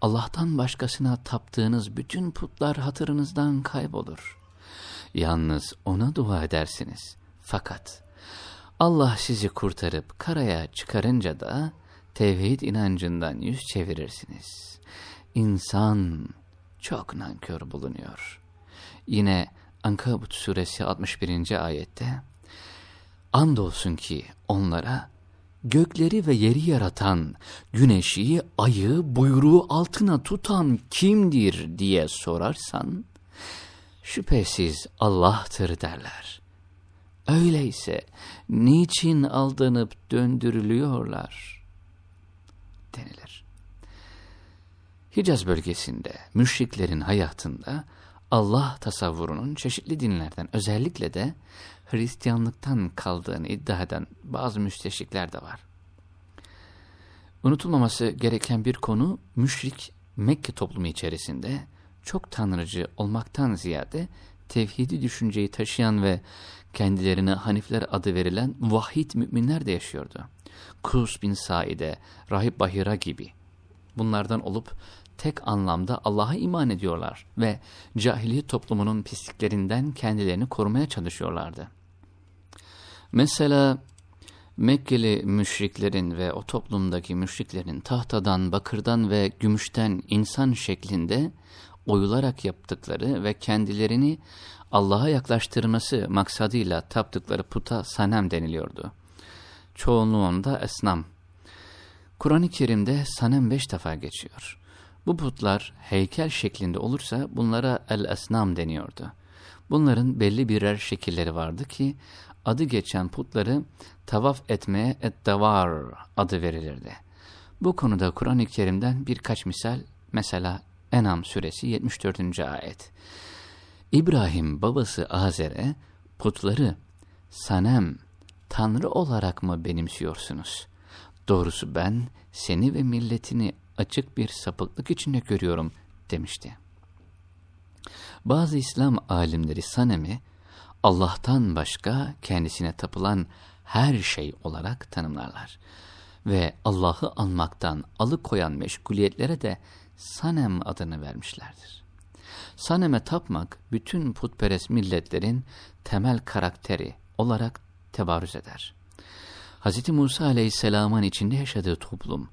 Allah'tan başkasına taptığınız bütün putlar hatırınızdan kaybolur. Yalnız ona dua edersiniz. Fakat Allah sizi kurtarıp karaya çıkarınca da tevhid inancından yüz çevirirsiniz. İnsan çok nankör bulunuyor. Yine Ankabut suresi 61. ayette Andolsun ki onlara gökleri ve yeri yaratan, güneşi, ayı, buyruğu altına tutan kimdir diye sorarsan, şüphesiz Allah'tır derler. Öyleyse niçin aldanıp döndürülüyorlar? denilir. Hicaz bölgesinde müşriklerin hayatında Allah tasavvurunun çeşitli dinlerden özellikle de Hristiyanlıktan kaldığını iddia eden bazı müsteşrikler de var. Unutulmaması gereken bir konu müşrik Mekke toplumu içerisinde çok tanrıcı olmaktan ziyade tevhidi düşünceyi taşıyan ve kendilerine Hanifler adı verilen vahid müminler de yaşıyordu. Kus bin Saide, Rahip Bahira gibi. Bunlardan olup tek anlamda Allah'a iman ediyorlar ve cahiliye toplumunun pisliklerinden kendilerini korumaya çalışıyorlardı. Mesela Mekkeli müşriklerin ve o toplumdaki müşriklerin tahtadan, bakırdan ve gümüşten insan şeklinde oyularak yaptıkları ve kendilerini Allah'a yaklaştırması maksadıyla taptıkları puta sanem deniliyordu. Çoğunluğunda esnam. Kur'an-ı Kerim'de sanem beş defa geçiyor. Bu putlar heykel şeklinde olursa bunlara el-esnam deniyordu. Bunların belli birer şekilleri vardı ki adı geçen putları tavaf etmeye et-davar adı verilirdi. Bu konuda Kur'an-ı Kerim'den birkaç misal, mesela Enam suresi 74. ayet. İbrahim babası Azer'e putları sanem, tanrı olarak mı benimsiyorsunuz? Doğrusu ben seni ve milletini açık bir sapıklık içinde görüyorum demişti. Bazı İslam alimleri Sanem'i Allah'tan başka kendisine tapılan her şey olarak tanımlarlar. Ve Allah'ı anmaktan alıkoyan meşguliyetlere de Sanem adını vermişlerdir. Sanem'e tapmak bütün putperest milletlerin temel karakteri olarak tebarüz eder. Hz. Musa aleyhisselamın içinde yaşadığı toplum,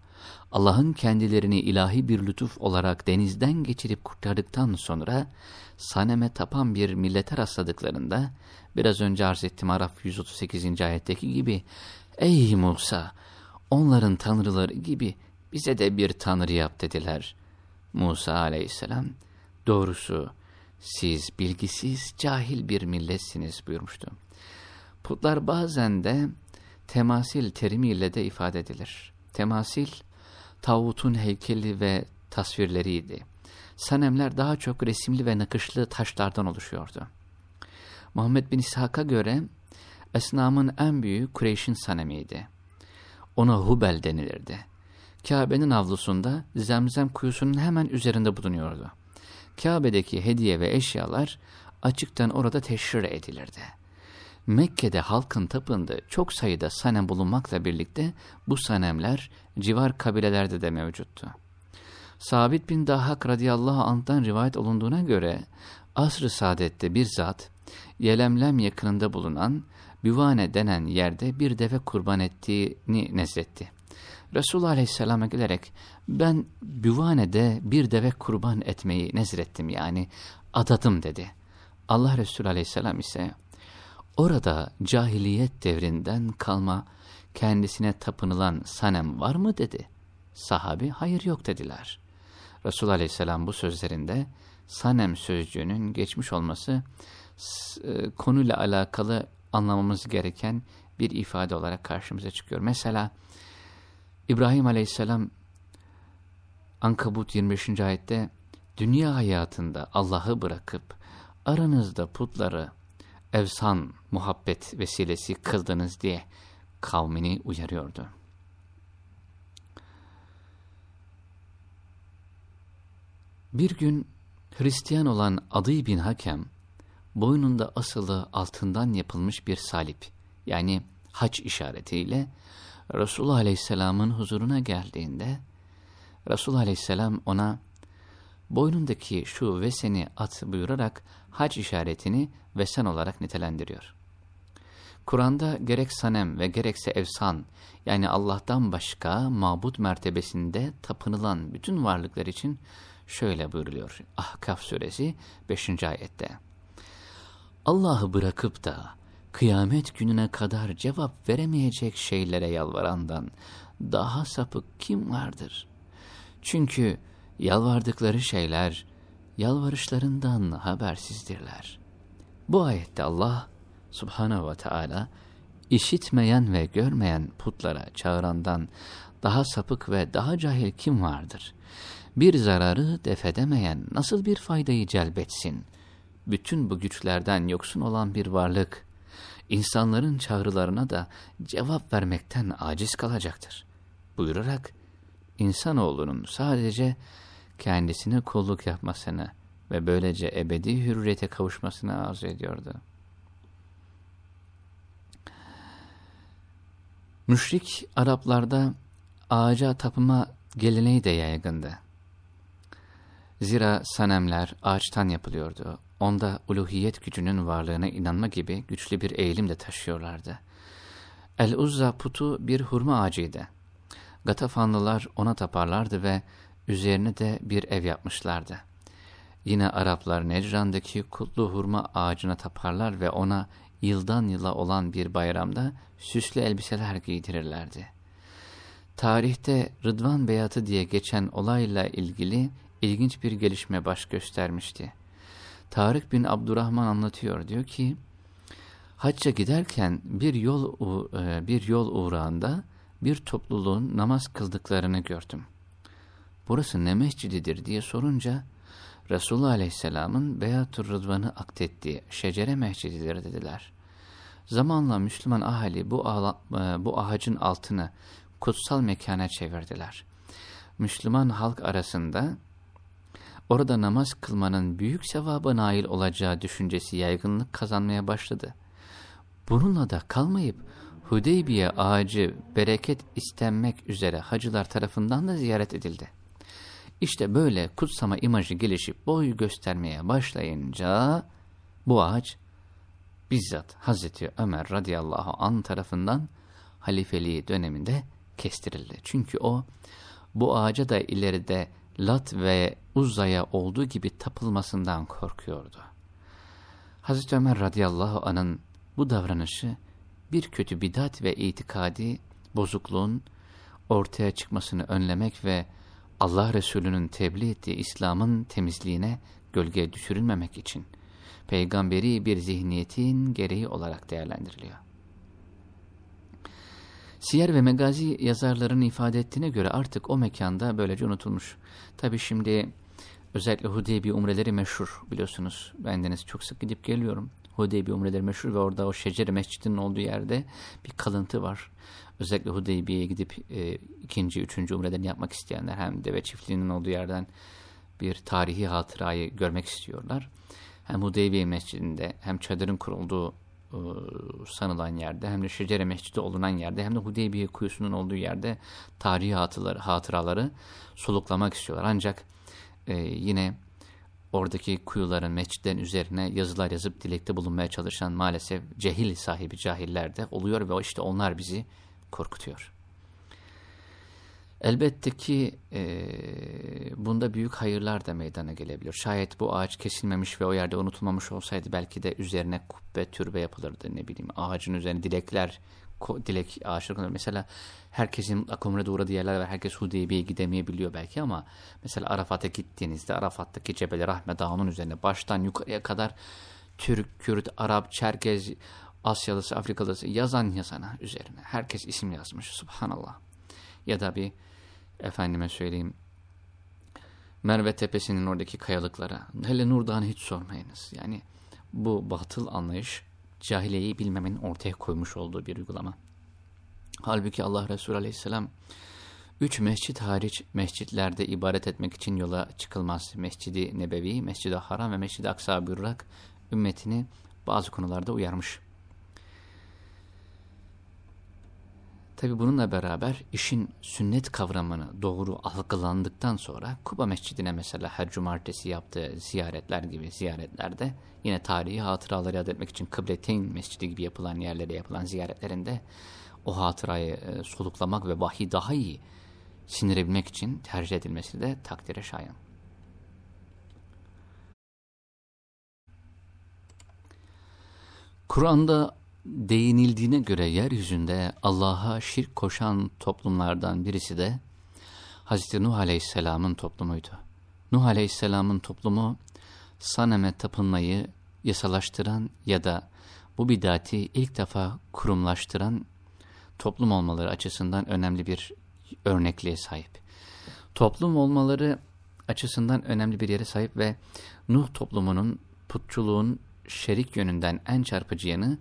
Allah'ın kendilerini ilahi bir lütuf olarak denizden geçirip kurtardıktan sonra Sanem'e tapan bir millete rastladıklarında, biraz önce arz ettim Araf 138. ayetteki gibi, Ey Musa! Onların tanrıları gibi bize de bir tanrı yap dediler. Musa aleyhisselam, doğrusu siz bilgisiz, cahil bir milletsiniz buyurmuştu. Putlar bazen de temasil terimiyle de ifade edilir. Temasil, tağutun heykeli ve tasvirleriydi. Sanemler daha çok resimli ve nakışlı taşlardan oluşuyordu. Muhammed bin İshak'a göre Esnam'ın en büyüğü Kureyş'in sanemiydi. Ona Hubel denilirdi. Kabe'nin avlusunda zemzem kuyusunun hemen üzerinde bulunuyordu. Kabe'deki hediye ve eşyalar açıktan orada teşhir edilirdi. Mekke'de halkın tapındığı çok sayıda sanem bulunmakla birlikte bu sanemler civar kabilelerde de mevcuttu. Sabit bin Dahak radıyallahu anh'tan rivayet olunduğuna göre asr-ı saadette bir zat Yelemlem yakınında bulunan Büvane denen yerde bir deve kurban ettiğini nezletti. Resulullah aleyhisselama gelerek ben Büvane'de bir deve kurban etmeyi nezrettim yani adadım dedi. Allah Resulü aleyhisselam ise orada cahiliyet devrinden kalma kendisine tapınılan sanem var mı dedi. Sahabi hayır yok dediler. Resul aleyhisselam bu sözlerinde sanem sözcüğünün geçmiş olması e, konuyla alakalı anlamamız gereken bir ifade olarak karşımıza çıkıyor. Mesela İbrahim aleyhisselam Ankabut 25. ayette dünya hayatında Allah'ı bırakıp aranızda putları evsan muhabbet vesilesi kıldınız diye kavmini uyarıyordu. Bir gün Hristiyan olan Adı bin Hakem, boynunda asılı altından yapılmış bir salip, yani haç işaretiyle Resulullah Aleyhisselam'ın huzuruna geldiğinde, Resulullah Aleyhisselam ona, boynundaki şu ve seni at buyurarak hac işaretini vesen olarak nitelendiriyor. Kur'an'da gerek sanem ve gerekse evsan yani Allah'tan başka mabut mertebesinde tapınılan bütün varlıklar için şöyle buyuruluyor. Ahkaf suresi 5. ayette. Allah'ı bırakıp da kıyamet gününe kadar cevap veremeyecek şeylere yalvarandan daha sapık kim vardır? Çünkü yalvardıkları şeyler yalvarışlarından habersizdirler. Bu ayette Allah subhanehu ve teala işitmeyen ve görmeyen putlara çağırandan daha sapık ve daha cahil kim vardır? Bir zararı defedemeyen nasıl bir faydayı celbetsin? Bütün bu güçlerden yoksun olan bir varlık, insanların çağrılarına da cevap vermekten aciz kalacaktır. Buyurarak insanoğlunun sadece kendisine kulluk yapmasını ve böylece ebedi hürriyete kavuşmasını arzu ediyordu. Müşrik Araplarda ağaca tapıma geleneği de yaygındı. Zira sanemler ağaçtan yapılıyordu. Onda uluhiyet gücünün varlığına inanma gibi güçlü bir eğilim de taşıyorlardı. El-Uzza putu bir hurma ağacıydı. Gatafanlılar ona taparlardı ve üzerine de bir ev yapmışlardı. Yine Araplar Necran'daki kutlu hurma ağacına taparlar ve ona yıldan yıla olan bir bayramda süslü elbiseler giydirirlerdi. Tarihte Rıdvan Beyatı diye geçen olayla ilgili ilginç bir gelişme baş göstermişti. Tarık bin Abdurrahman anlatıyor diyor ki Hacca giderken bir yol e, bir yol uğrağında bir topluluğun namaz kıldıklarını gördüm. Burası ne mescididir diye sorunca Resulullah Aleyhisselam'ın Beyatur Rıdvan'ı aktettiği şecere mescididir dediler. Zamanla Müslüman ahali bu, e, bu ağacın altını kutsal mekana çevirdiler. Müslüman halk arasında orada namaz kılmanın büyük sevaba nail olacağı düşüncesi yaygınlık kazanmaya başladı. Bununla da kalmayıp Hudeybiye ağacı bereket istenmek üzere hacılar tarafından da ziyaret edildi. İşte böyle kutsama imajı gelişip boy göstermeye başlayınca bu ağaç bizzat Hazreti Ömer radıyallahu an tarafından halifeliği döneminde kestirildi. Çünkü o bu ağaca da ileride Lat ve Uzza'ya olduğu gibi tapılmasından korkuyordu. Hazreti Ömer radıyallahu anın bu davranışı bir kötü bidat ve itikadi bozukluğun ortaya çıkmasını önlemek ve Allah Resulü'nün tebliğ ettiği İslam'ın temizliğine gölge düşürülmemek için peygamberi bir zihniyetin gereği olarak değerlendiriliyor. Siyer ve Megazi yazarlarının ifade ettiğine göre artık o mekanda böylece unutulmuş. Tabi şimdi özellikle Hudeybi umreleri meşhur biliyorsunuz. Bendeniz çok sık gidip geliyorum. Hudeybi umreleri meşhur ve orada o Şecere Mescidinin olduğu yerde bir kalıntı var. Özellikle Hudeybiye'ye gidip e, ikinci, üçüncü umrelerini yapmak isteyenler hem deve çiftliğinin olduğu yerden bir tarihi hatırayı görmek istiyorlar. Hem Hudeybiye Mescidinde hem çadırın kurulduğu sanılan yerde hem de Şecere Mescidi olunan yerde hem de Hudeybiye kuyusunun olduğu yerde tarihi hatıraları, hatıraları soluklamak istiyorlar. Ancak e, yine oradaki kuyuların, mescitlerin üzerine yazılar yazıp dilekte bulunmaya çalışan maalesef cehil sahibi cahiller de oluyor ve işte onlar bizi korkutuyor. Elbette ki e, bunda büyük hayırlar da meydana gelebilir. Şayet bu ağaç kesilmemiş ve o yerde unutulmamış olsaydı belki de üzerine kubbe, türbe yapılırdı ne bileyim. Ağacın üzerine dilekler, dilek ağaçları konulur. Mesela herkesin akumrede uğradığı yerler var. Herkes Hudeybiye'ye gidemeyebiliyor belki ama mesela Arafat'a gittiğinizde Arafat'taki Cebel Rahme Dağı'nın üzerine baştan yukarıya kadar Türk, Kürt, Arap, Çerkez, Asyalısı, Afrikalısı yazan yazana üzerine. Herkes isim yazmış. Subhanallah. Ya da bir efendime söyleyeyim Merve Tepesi'nin oradaki kayalıklara. Hele Nur Dağı'nı hiç sormayınız. Yani bu batıl anlayış cahiliyeyi bilmemenin ortaya koymuş olduğu bir uygulama. Halbuki Allah Resulü Aleyhisselam üç mescit hariç mescitlerde ibadet etmek için yola çıkılmaz. Mescidi Nebevi, Mescid-i Haram ve Mescid-i Aksa buyurarak ümmetini bazı konularda uyarmış. Tabi bununla beraber işin sünnet kavramını doğru algılandıktan sonra Kuba Mescidine mesela her cumartesi yaptığı ziyaretler gibi ziyaretlerde yine tarihi hatıraları elde etmek için Kıbleteyn Mescidi gibi yapılan yerlere yapılan ziyaretlerinde o hatırayı e, soluklamak ve vahiy daha iyi sinirebilmek için tercih edilmesi de takdire şayan. Kur'an'da değinildiğine göre yeryüzünde Allah'a şirk koşan toplumlardan birisi de Hz. Nuh Aleyhisselam'ın toplumuydu. Nuh Aleyhisselam'ın toplumu Sanem'e tapınmayı yasalaştıran ya da bu bidati ilk defa kurumlaştıran toplum olmaları açısından önemli bir örnekliğe sahip. Toplum olmaları açısından önemli bir yere sahip ve Nuh toplumunun putçuluğun şerik yönünden en çarpıcı yanı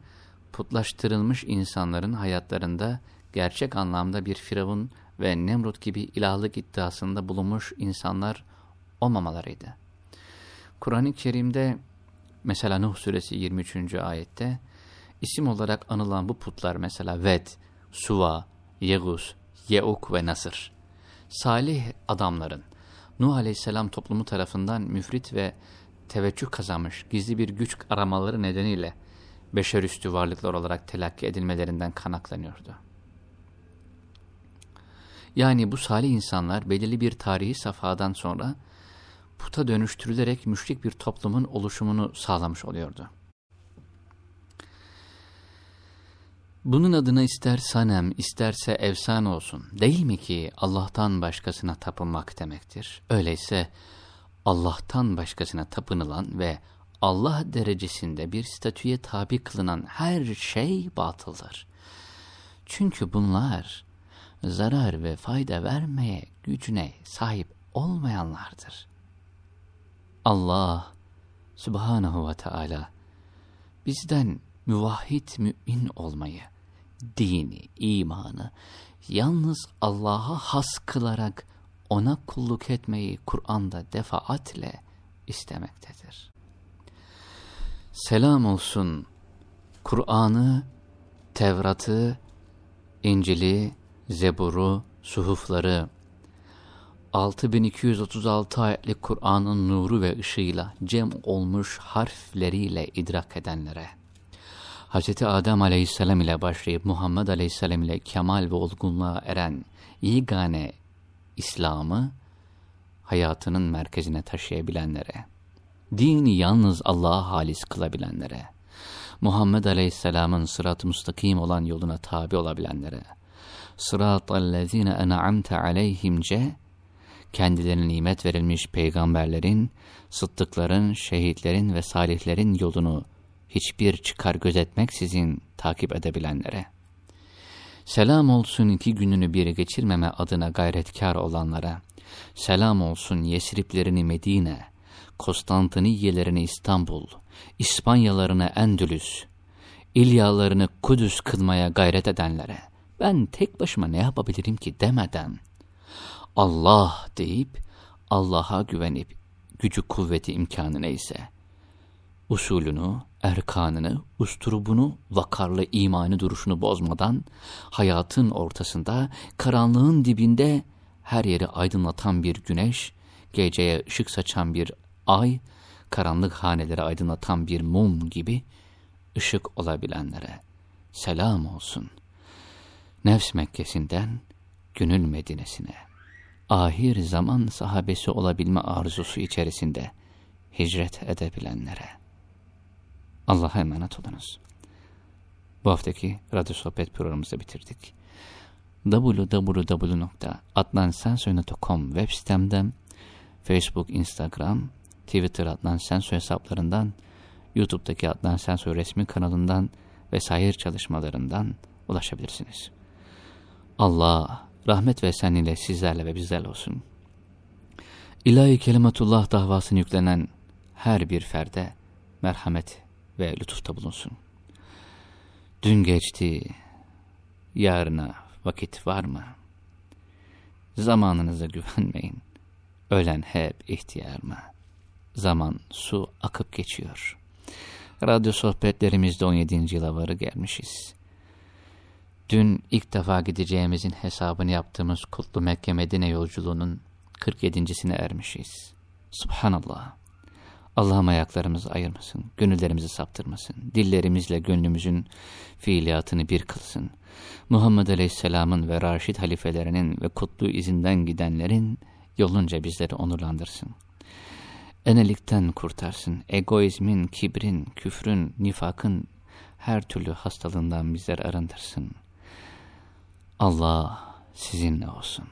putlaştırılmış insanların hayatlarında gerçek anlamda bir firavun ve Nemrut gibi ilahlık iddiasında bulunmuş insanlar olmamalarıydı. Kur'an-ı Kerim'de mesela Nuh suresi 23. ayette isim olarak anılan bu putlar mesela Ved, Suva, Yegus, Yeuk ve Nasır. Salih adamların Nuh aleyhisselam toplumu tarafından müfrit ve teveccüh kazanmış gizli bir güç aramaları nedeniyle beşerüstü varlıklar olarak telakki edilmelerinden kanaklanıyordu. Yani bu salih insanlar belirli bir tarihi safhadan sonra puta dönüştürülerek müşrik bir toplumun oluşumunu sağlamış oluyordu. Bunun adına ister sanem, isterse efsane olsun. Değil mi ki Allah'tan başkasına tapınmak demektir? Öyleyse Allah'tan başkasına tapınılan ve Allah derecesinde bir statüye tabi kılınan her şey batıldır. Çünkü bunlar zarar ve fayda vermeye gücüne sahip olmayanlardır. Allah subhanahu ve Teala bizden müvahhid mümin olmayı, dini, imanı yalnız Allah'a has kılarak ona kulluk etmeyi Kur'an'da defaatle istemektedir. Selam olsun. Kur'an'ı, Tevrat'ı, İncil'i, Zebur'u, suhufları, 6236 ayetlik Kur'an'ın nuru ve ışığıyla cem olmuş harfleriyle idrak edenlere, Hz. Adem aleyhisselam ile başlayıp Muhammed aleyhisselam ile kemal ve olgunluğa eren yegane İslam'ı hayatının merkezine taşıyabilenlere, dini yalnız Allah'a halis kılabilenlere, Muhammed aleyhisselamın sırat-ı müstakim olan yoluna tabi olabilenlere, sırat-ellezine en'amte aleyhimce, kendilerine nimet verilmiş peygamberlerin, sıddıkların, şehitlerin ve salihlerin yolunu hiçbir çıkar gözetmeksizin takip edebilenlere, selam olsun iki gününü bir geçirmeme adına gayretkar olanlara, selam olsun Yesriplerini Medine, Konstantiniyelerini İstanbul, İspanyalarını Endülüs, İlyalarını Kudüs kılmaya gayret edenlere, ben tek başıma ne yapabilirim ki? demeden, Allah deyip, Allah'a güvenip, gücü kuvveti imkanı neyse, usulünü, erkanını, usturubunu, vakarlı imanı duruşunu bozmadan, hayatın ortasında, karanlığın dibinde her yeri aydınlatan bir güneş, geceye ışık saçan bir ay, karanlık haneleri aydınlatan bir mum gibi ışık olabilenlere selam olsun. Nefs Mekkesi'nden gönül Medine'sine, ahir zaman sahabesi olabilme arzusu içerisinde hicret edebilenlere. Allah'a emanet olunuz. Bu haftaki radyo sohbet programımızı bitirdik. www.adnansensoy.com web sitemden, Facebook, Instagram, Twitter Adnan Sensoy hesaplarından, YouTube'daki Adnan Sensoy resmi kanalından ve sayır çalışmalarından ulaşabilirsiniz. Allah rahmet ve sen ile sizlerle ve bizlerle olsun. İlahi kelimetullah davasını yüklenen her bir ferde merhamet ve lütufta bulunsun. Dün geçti, yarına vakit var mı? Zamanınıza güvenmeyin. Ölen hep ihtiyar mı? Zaman su akıp geçiyor. Radyo sohbetlerimizde 17. yıla varı gelmişiz. Dün ilk defa gideceğimizin hesabını yaptığımız Kutlu Mekke Medine yolculuğunun 47.sine ermişiz. Subhanallah. Allah'ım ayaklarımızı ayırmasın, gönüllerimizi saptırmasın, dillerimizle gönlümüzün fiiliyatını bir kılsın. Muhammed Aleyhisselam'ın ve Raşid halifelerinin ve kutlu izinden gidenlerin yolunca bizleri onurlandırsın. Enelikten kurtarsın, egoizmin, kibrin, küfrün, nifakın her türlü hastalığından bizleri arındırsın. Allah sizinle olsun.